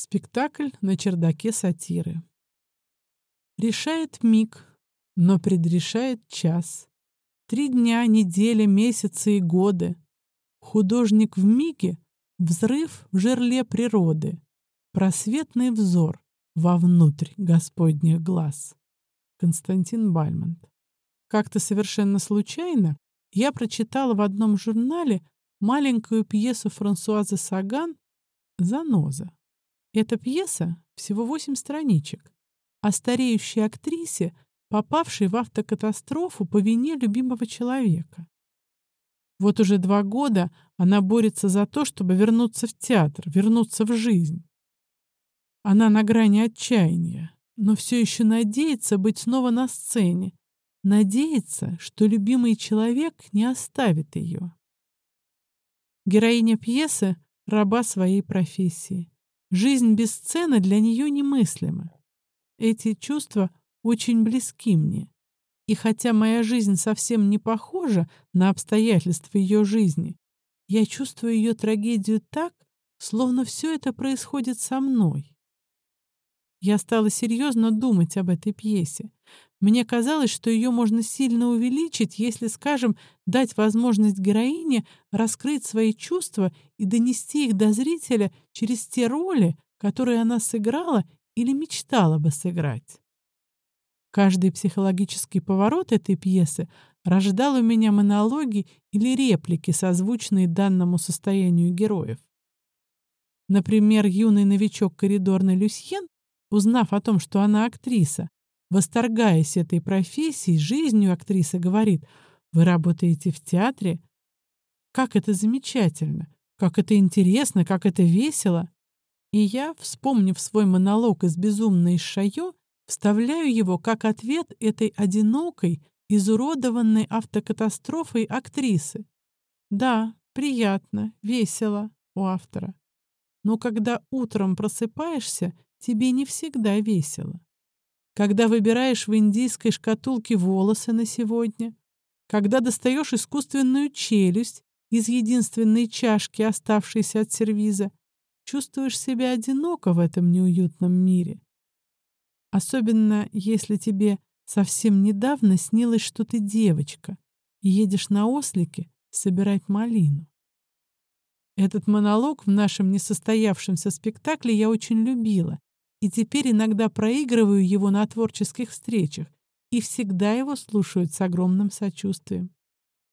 Спектакль на чердаке сатиры. Решает миг, но предрешает час. Три дня, недели, месяцы и годы. Художник в миге — взрыв в жерле природы. Просветный взор вовнутрь Господних глаз. Константин Бальмонт. Как-то совершенно случайно я прочитала в одном журнале маленькую пьесу Франсуазы Саган «Заноза». Эта пьеса всего восемь страничек о стареющей актрисе, попавшей в автокатастрофу по вине любимого человека. Вот уже два года она борется за то, чтобы вернуться в театр, вернуться в жизнь. Она на грани отчаяния, но все еще надеется быть снова на сцене, надеется, что любимый человек не оставит ее. Героиня пьесы — раба своей профессии. Жизнь без сцены для нее немыслима. Эти чувства очень близки мне. И хотя моя жизнь совсем не похожа на обстоятельства ее жизни, я чувствую ее трагедию так, словно все это происходит со мной. Я стала серьезно думать об этой пьесе. Мне казалось, что ее можно сильно увеличить, если, скажем, дать возможность героине раскрыть свои чувства и донести их до зрителя через те роли, которые она сыграла или мечтала бы сыграть. Каждый психологический поворот этой пьесы рождал у меня монологи или реплики, созвучные данному состоянию героев. Например, юный новичок коридорный Люсьен, узнав о том, что она актриса, восторгаясь этой профессией, жизнью актриса говорит, «Вы работаете в театре? Как это замечательно! Как это интересно! Как это весело!» И я, вспомнив свой монолог из «Безумной Шайо», вставляю его как ответ этой одинокой, изуродованной автокатастрофой актрисы. Да, приятно, весело у автора. Но когда утром просыпаешься, тебе не всегда весело когда выбираешь в индийской шкатулке волосы на сегодня, когда достаешь искусственную челюсть из единственной чашки, оставшейся от сервиза, чувствуешь себя одиноко в этом неуютном мире. Особенно, если тебе совсем недавно снилось, что ты девочка и едешь на ослике собирать малину. Этот монолог в нашем несостоявшемся спектакле я очень любила и теперь иногда проигрываю его на творческих встречах и всегда его слушают с огромным сочувствием.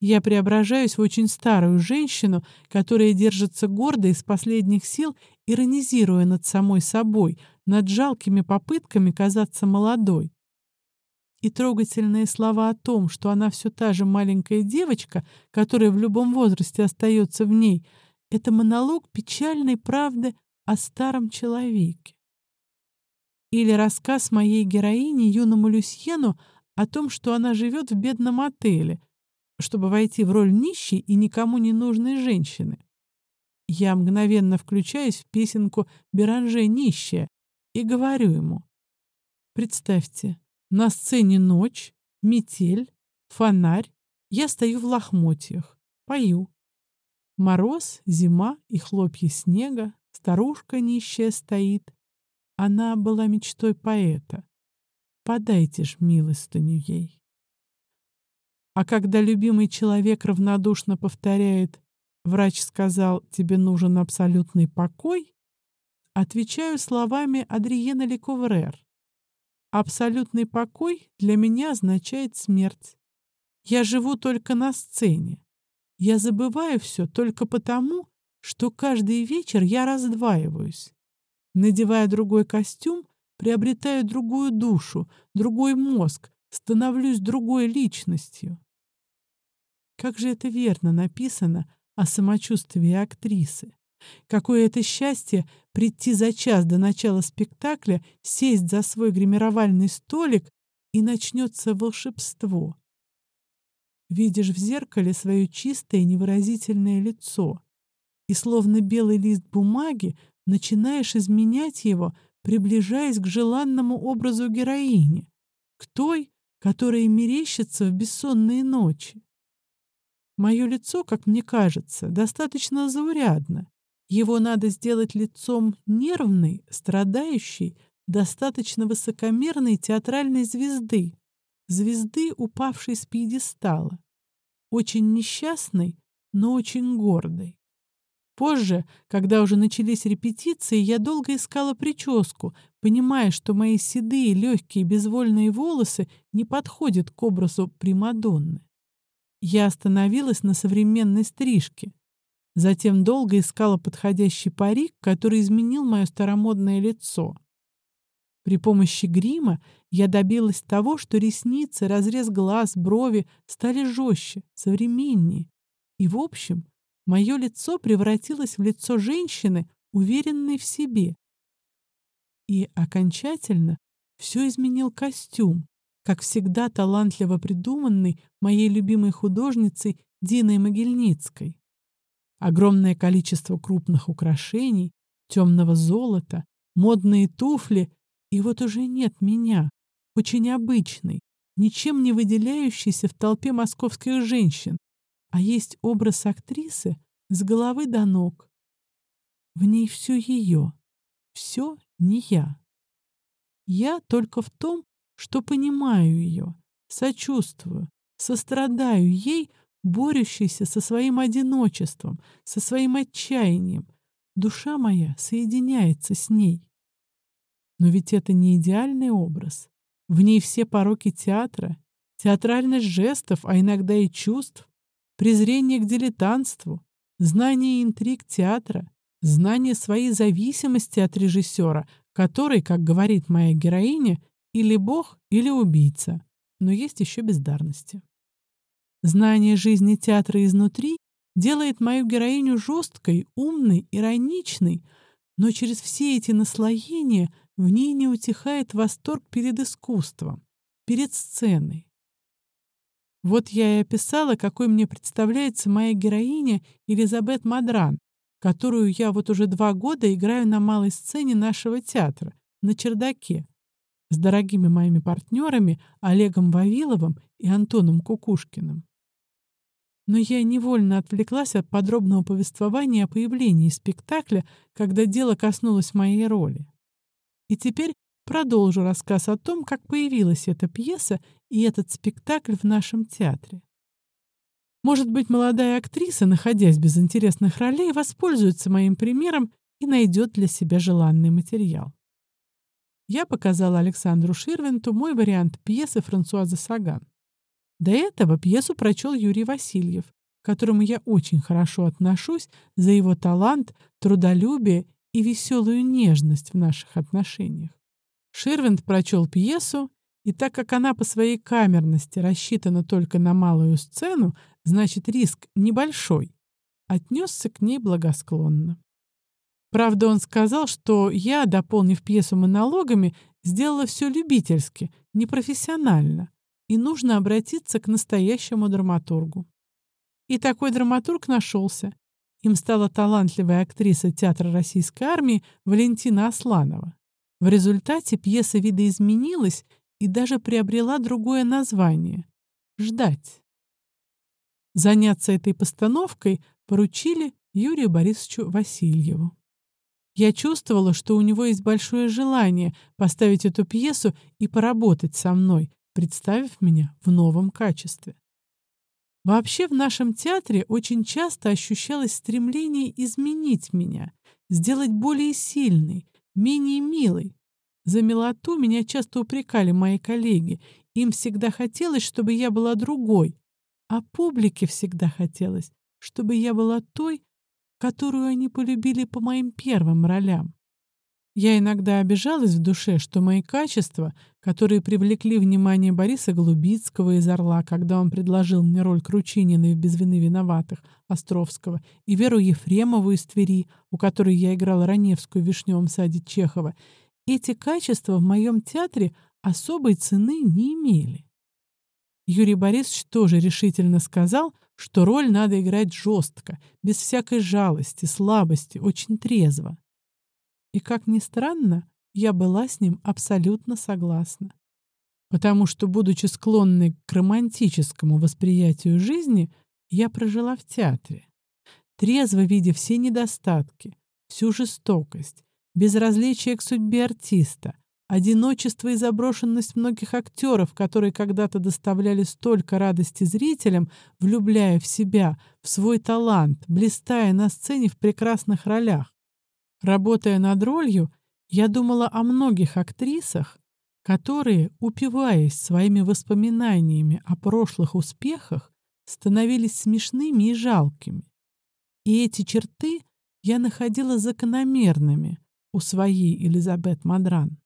Я преображаюсь в очень старую женщину, которая держится гордо из последних сил, иронизируя над самой собой, над жалкими попытками казаться молодой. И трогательные слова о том, что она все та же маленькая девочка, которая в любом возрасте остается в ней, это монолог печальной правды о старом человеке. Или рассказ моей героини юному Люсьену о том, что она живет в бедном отеле, чтобы войти в роль нищей и никому не нужной женщины. Я мгновенно включаюсь в песенку «Беранже нищая» и говорю ему. Представьте, на сцене ночь, метель, фонарь, я стою в лохмотьях, пою. Мороз, зима и хлопья снега, старушка нищая стоит, она была мечтой поэта. Подайте ж милостыню ей. А когда любимый человек равнодушно повторяет «Врач сказал, тебе нужен абсолютный покой», отвечаю словами Адриена Лековрер. «Абсолютный покой для меня означает смерть. Я живу только на сцене. Я забываю все только потому, что каждый вечер я раздваиваюсь. Надевая другой костюм, приобретаю другую душу, другой мозг, становлюсь другой личностью. Как же это верно написано о самочувствии актрисы. Какое это счастье прийти за час до начала спектакля, сесть за свой гримировальный столик, и начнется волшебство. Видишь в зеркале свое чистое невыразительное лицо, и словно белый лист бумаги начинаешь изменять его, приближаясь к желанному образу героини, к той, которая мерещится в бессонные ночи. Мое лицо, как мне кажется, достаточно заурядно, Его надо сделать лицом нервной, страдающей, достаточно высокомерной театральной звезды, звезды, упавшей с пьедестала, очень несчастной, но очень гордой. Позже, когда уже начались репетиции, я долго искала прическу, понимая, что мои седые, легкие, безвольные волосы не подходят к образу Примадонны. Я остановилась на современной стрижке. Затем долго искала подходящий парик, который изменил мое старомодное лицо. При помощи грима я добилась того, что ресницы, разрез глаз, брови стали жестче, современнее. И, в общем, мое лицо превратилось в лицо женщины, уверенной в себе. И окончательно все изменил костюм, как всегда талантливо придуманный моей любимой художницей Диной Могильницкой. Огромное количество крупных украшений, темного золота, модные туфли и вот уже нет меня, очень обычной, ничем не выделяющейся в толпе московских женщин, а есть образ актрисы с головы до ног. В ней все ее, все не я. Я только в том, что понимаю ее, сочувствую, сострадаю ей, борющейся со своим одиночеством, со своим отчаянием. Душа моя соединяется с ней. Но ведь это не идеальный образ. В ней все пороки театра, театральность жестов, а иногда и чувств, презрение к дилетантству, знание интриг театра, знание своей зависимости от режиссера, который, как говорит моя героиня, или бог, или убийца. Но есть еще бездарности. Знание жизни театра изнутри делает мою героиню жесткой, умной, ироничной, но через все эти наслоения в ней не утихает восторг перед искусством, перед сценой. Вот я и описала, какой мне представляется моя героиня Элизабет Мадран, которую я вот уже два года играю на малой сцене нашего театра, на чердаке, с дорогими моими партнерами Олегом Вавиловым и Антоном Кукушкиным. Но я невольно отвлеклась от подробного повествования о появлении спектакля, когда дело коснулось моей роли. И теперь продолжу рассказ о том, как появилась эта пьеса и этот спектакль в нашем театре. Может быть, молодая актриса, находясь без интересных ролей, воспользуется моим примером и найдет для себя желанный материал. Я показала Александру Ширвинту мой вариант пьесы Франсуаза Саган. До этого пьесу прочел Юрий Васильев, к которому я очень хорошо отношусь за его талант, трудолюбие и веселую нежность в наших отношениях. Ширвинд прочел пьесу, и так как она по своей камерности рассчитана только на малую сцену, значит риск небольшой, отнесся к ней благосклонно. Правда, он сказал, что я, дополнив пьесу монологами, сделала все любительски, непрофессионально, и нужно обратиться к настоящему драматургу. И такой драматург нашелся, им стала талантливая актриса театра российской армии Валентина Асланова. В результате пьеса видоизменилась и даже приобрела другое название — «Ждать». Заняться этой постановкой поручили Юрию Борисовичу Васильеву. Я чувствовала, что у него есть большое желание поставить эту пьесу и поработать со мной, представив меня в новом качестве. Вообще в нашем театре очень часто ощущалось стремление изменить меня, сделать более сильной, менее милой. За милоту меня часто упрекали мои коллеги. Им всегда хотелось, чтобы я была другой. А публике всегда хотелось, чтобы я была той, которую они полюбили по моим первым ролям. Я иногда обижалась в душе, что мои качества, которые привлекли внимание Бориса Голубицкого из «Орла», когда он предложил мне роль Кручинина в «Без вины виноватых» Островского, и Веру Ефремову из Твери, у которой я играла Раневскую в «Вишневом саде» Чехова, эти качества в моем театре особой цены не имели. Юрий Борисович тоже решительно сказал, что роль надо играть жестко, без всякой жалости, слабости, очень трезво. И, как ни странно, я была с ним абсолютно согласна. Потому что, будучи склонной к романтическому восприятию жизни, я прожила в театре. Трезво видя все недостатки, всю жестокость, безразличие к судьбе артиста, одиночество и заброшенность многих актеров, которые когда-то доставляли столько радости зрителям, влюбляя в себя, в свой талант, блистая на сцене в прекрасных ролях. Работая над ролью, я думала о многих актрисах, которые, упиваясь своими воспоминаниями о прошлых успехах, становились смешными и жалкими. И эти черты я находила закономерными у своей Элизабет Мадран.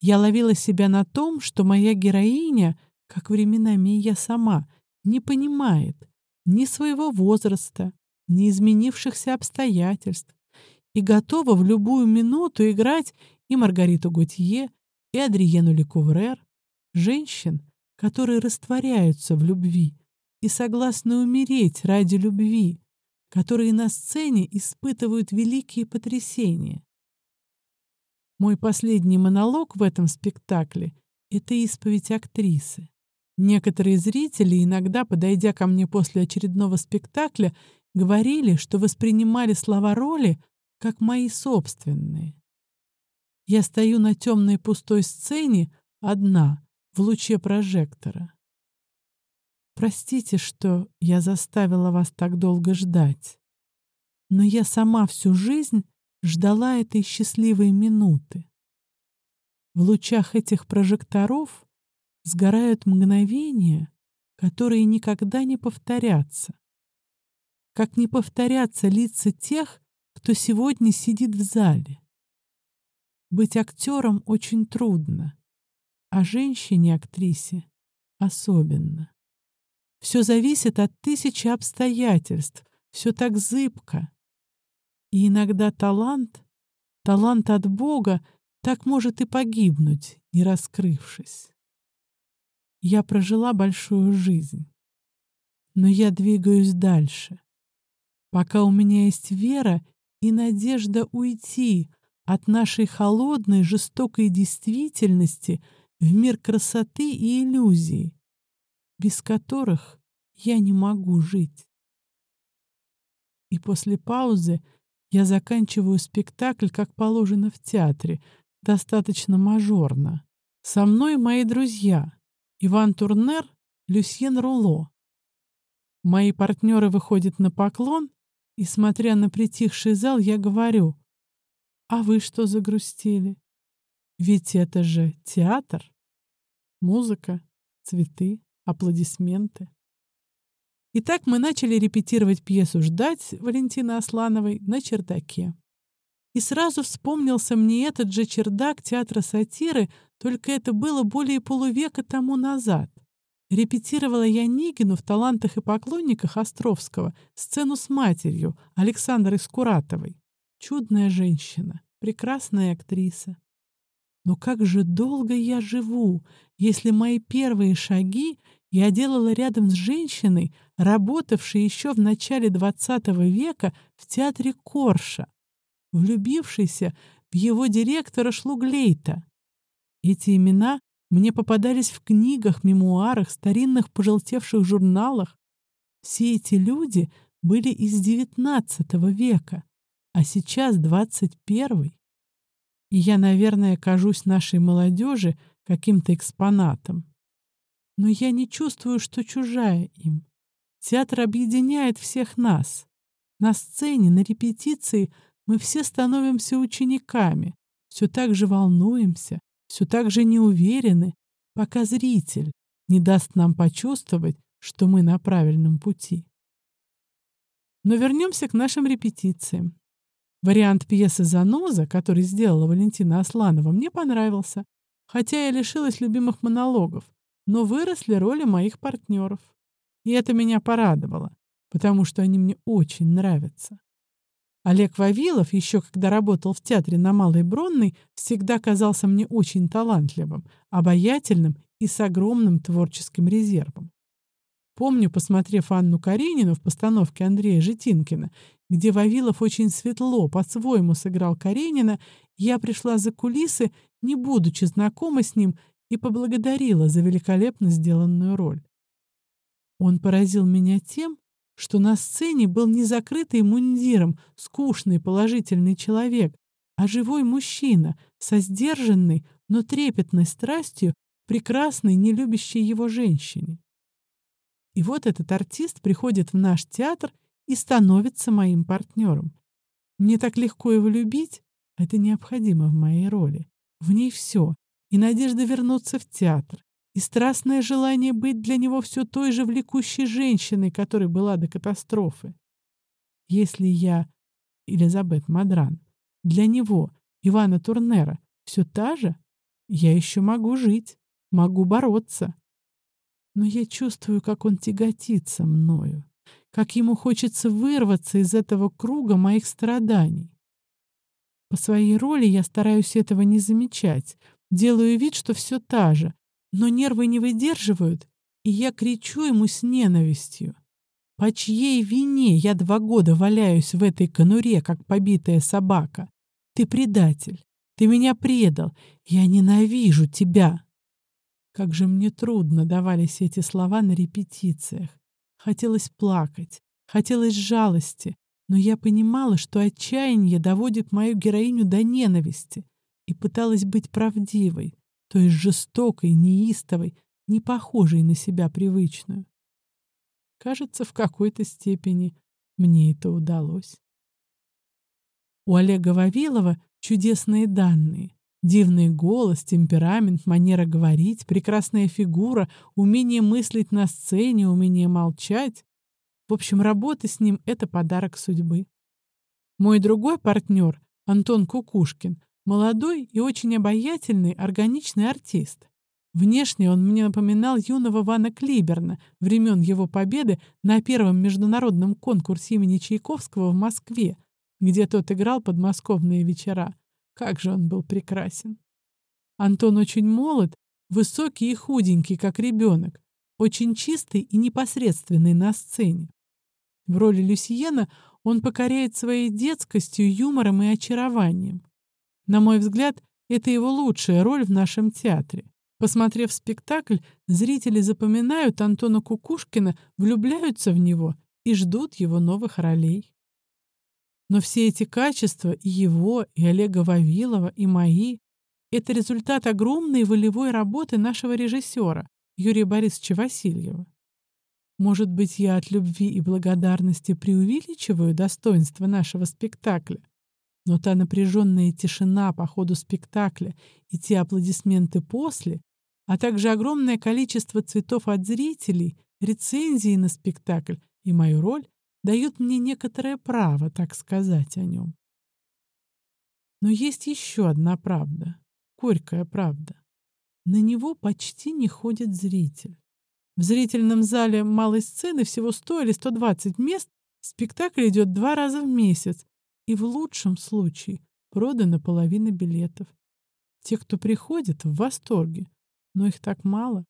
Я ловила себя на том, что моя героиня, как временами и я сама, не понимает ни своего возраста, ни изменившихся обстоятельств и готова в любую минуту играть и Маргариту Готье, и Адриену Лекуврер, женщин, которые растворяются в любви и согласны умереть ради любви, которые на сцене испытывают великие потрясения. Мой последний монолог в этом спектакле — это исповедь актрисы. Некоторые зрители, иногда подойдя ко мне после очередного спектакля, говорили, что воспринимали слова роли как мои собственные. Я стою на темной пустой сцене, одна, в луче прожектора. Простите, что я заставила вас так долго ждать. Но я сама всю жизнь ждала этой счастливой минуты. В лучах этих прожекторов сгорают мгновения, которые никогда не повторятся. Как не повторятся лица тех, кто сегодня сидит в зале. Быть актером очень трудно, а женщине-актрисе особенно. Все зависит от тысячи обстоятельств, все так зыбко. И иногда талант, талант от Бога, так может и погибнуть, не раскрывшись. Я прожила большую жизнь, но я двигаюсь дальше, пока у меня есть вера и надежда уйти от нашей холодной, жестокой действительности в мир красоты и иллюзий, без которых я не могу жить. И после паузы я заканчиваю спектакль, как положено в театре, достаточно мажорно. Со мной мои друзья Иван Турнер, Люсьен Руло. Мои партнеры выходят на поклон, и, смотря на притихший зал, я говорю, «А вы что загрустили? Ведь это же театр, музыка, цветы, аплодисменты. Итак, мы начали репетировать пьесу «Ждать» Валентины Аслановой на чердаке. И сразу вспомнился мне этот же чердак театра сатиры, только это было более полувека тому назад. Репетировала я Нигину в «Талантах и поклонниках» Островского сцену с матерью Александрой Скуратовой. Чудная женщина, прекрасная актриса. Но как же долго я живу, если мои первые шаги я делала рядом с женщиной, работавшей еще в начале XX века в театре Корша, влюбившейся в его директора Шлуглейта. Эти имена мне попадались в книгах, мемуарах, старинных пожелтевших журналах. Все эти люди были из XIX века, а сейчас XXI. И я, наверное, кажусь нашей молодежи каким-то экспонатом. Но я не чувствую, что чужая им. Театр объединяет всех нас. На сцене, на репетиции мы все становимся учениками, все так же волнуемся, все так же неуверены, пока зритель не даст нам почувствовать, что мы на правильном пути. Но вернемся к нашим репетициям. Вариант пьесы «Заноза», который сделала Валентина Асланова, мне понравился, хотя я лишилась любимых монологов, но выросли роли моих партнеров. И это меня порадовало, потому что они мне очень нравятся. Олег Вавилов, еще когда работал в театре на Малой Бронной, всегда казался мне очень талантливым, обаятельным и с огромным творческим резервом. Помню, посмотрев Анну Каренину в постановке Андрея Житинкина, где Вавилов очень светло, по-своему сыграл Каренина, я пришла за кулисы, не будучи знакома с ним, и поблагодарила за великолепно сделанную роль. Он поразил меня тем, что на сцене был не закрытый мундиром скучный положительный человек, а живой мужчина со сдержанной, но трепетной страстью прекрасной, не любящей его женщине. И вот этот артист приходит в наш театр и становится моим партнером. Мне так легко его любить, это необходимо в моей роли. В ней все. И надежда вернуться в театр, и страстное желание быть для него все той же влекущей женщиной, которой была до катастрофы. Если я, Элизабет Мадран, для него, Ивана Турнера, все та же, я еще могу жить, могу бороться. Но я чувствую, как он тяготится мною, как ему хочется вырваться из этого круга моих страданий. По своей роли я стараюсь этого не замечать, делаю вид, что все та же, но нервы не выдерживают, и я кричу ему с ненавистью. По чьей вине я два года валяюсь в этой конуре, как побитая собака? Ты предатель. Ты меня предал. Я ненавижу тебя. Как же мне трудно давались эти слова на репетициях. Хотелось плакать, хотелось жалости, но я понимала, что отчаяние доводит мою героиню до ненависти, и пыталась быть правдивой, то есть жестокой, неистовой, не похожей на себя привычную. Кажется, в какой-то степени мне это удалось. У Олега Вавилова чудесные данные. Дивный голос, темперамент, манера говорить, прекрасная фигура, умение мыслить на сцене, умение молчать. В общем, работа с ним — это подарок судьбы. Мой другой партнер, Антон Кукушкин, Молодой и очень обаятельный, органичный артист. Внешне он мне напоминал юного Вана Клиберна времен его победы на первом международном конкурсе имени Чайковского в Москве, где тот играл подмосковные вечера. Как же он был прекрасен. Антон очень молод, высокий и худенький, как ребенок, очень чистый и непосредственный на сцене. В роли Люсьена он покоряет своей детскостью, юмором и очарованием. На мой взгляд, это его лучшая роль в нашем театре. Посмотрев спектакль, зрители запоминают Антона Кукушкина, влюбляются в него и ждут его новых ролей. Но все эти качества, и его, и Олега Вавилова, и мои, это результат огромной волевой работы нашего режиссера Юрия Борисовича Васильева. Может быть, я от любви и благодарности преувеличиваю достоинство нашего спектакля? Но та напряженная тишина по ходу спектакля и те аплодисменты после, а также огромное количество цветов от зрителей, рецензии на спектакль и мою роль дают мне некоторое право, так сказать, о нем. Но есть еще одна правда, горькая правда. На него почти не ходит зритель. В зрительном зале малой сцены всего 100 или 120 мест, спектакль идет два раза в месяц, и в лучшем случае продана половина билетов. Те, кто приходит, в восторге, но их так мало.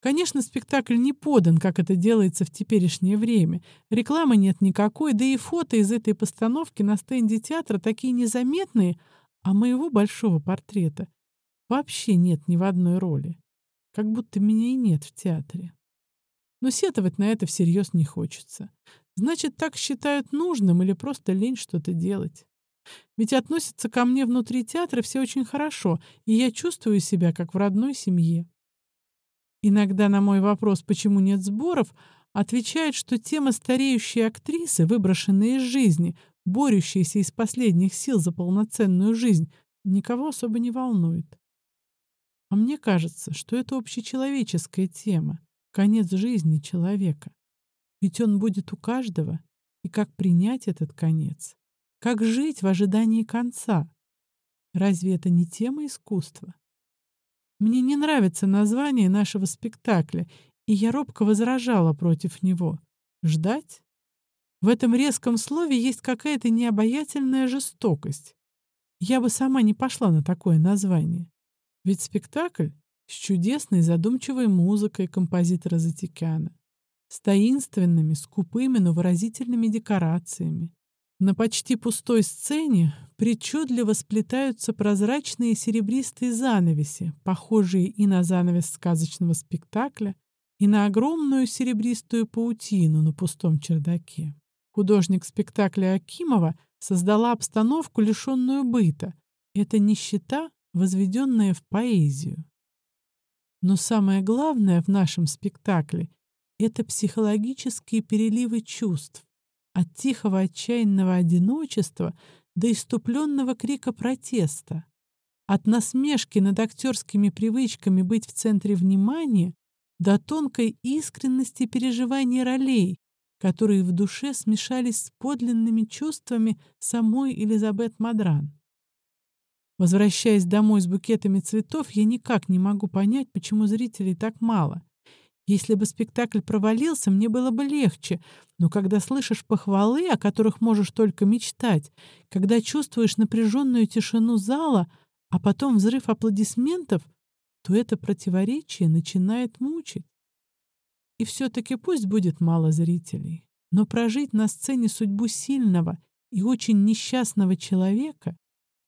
Конечно, спектакль не подан, как это делается в теперешнее время. Рекламы нет никакой, да и фото из этой постановки на стенде театра такие незаметные, а моего большого портрета вообще нет ни в одной роли. Как будто меня и нет в театре. Но сетовать на это всерьез не хочется. Значит, так считают нужным или просто лень что-то делать. Ведь относятся ко мне внутри театра все очень хорошо, и я чувствую себя как в родной семье. Иногда на мой вопрос, почему нет сборов, отвечают, что тема стареющей актрисы, выброшенной из жизни, борющейся из последних сил за полноценную жизнь, никого особо не волнует. А мне кажется, что это общечеловеческая тема, конец жизни человека. Ведь он будет у каждого. И как принять этот конец? Как жить в ожидании конца? Разве это не тема искусства? Мне не нравится название нашего спектакля, и я робко возражала против него. Ждать? В этом резком слове есть какая-то необаятельная жестокость. Я бы сама не пошла на такое название. Ведь спектакль с чудесной задумчивой музыкой композитора Затикяна с таинственными, скупыми, но выразительными декорациями. На почти пустой сцене причудливо сплетаются прозрачные серебристые занавеси, похожие и на занавес сказочного спектакля, и на огромную серебристую паутину на пустом чердаке. Художник спектакля Акимова создала обстановку, лишенную быта. Это нищета, возведенная в поэзию. Но самое главное в нашем спектакле — это психологические переливы чувств. От тихого отчаянного одиночества до иступленного крика протеста. От насмешки над актерскими привычками быть в центре внимания до тонкой искренности переживаний ролей, которые в душе смешались с подлинными чувствами самой Элизабет Мадран. Возвращаясь домой с букетами цветов, я никак не могу понять, почему зрителей так мало. Если бы спектакль провалился, мне было бы легче, но когда слышишь похвалы, о которых можешь только мечтать, когда чувствуешь напряженную тишину зала, а потом взрыв аплодисментов, то это противоречие начинает мучить. И все-таки пусть будет мало зрителей, но прожить на сцене судьбу сильного и очень несчастного человека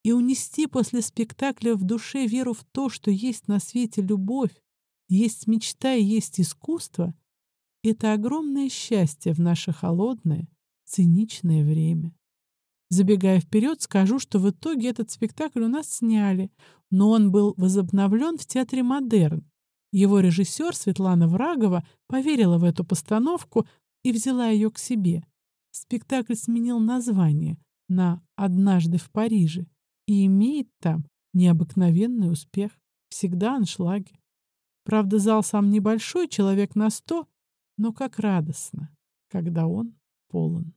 и унести после спектакля в душе веру в то, что есть на свете любовь, есть мечта и есть искусство, это огромное счастье в наше холодное, циничное время. Забегая вперед, скажу, что в итоге этот спектакль у нас сняли, но он был возобновлен в театре «Модерн». Его режиссер Светлана Врагова поверила в эту постановку и взяла ее к себе. Спектакль сменил название на «Однажды в Париже» и имеет там необыкновенный успех. Всегда аншлаги. Правда, зал сам небольшой, человек на сто, но как радостно, когда он полон.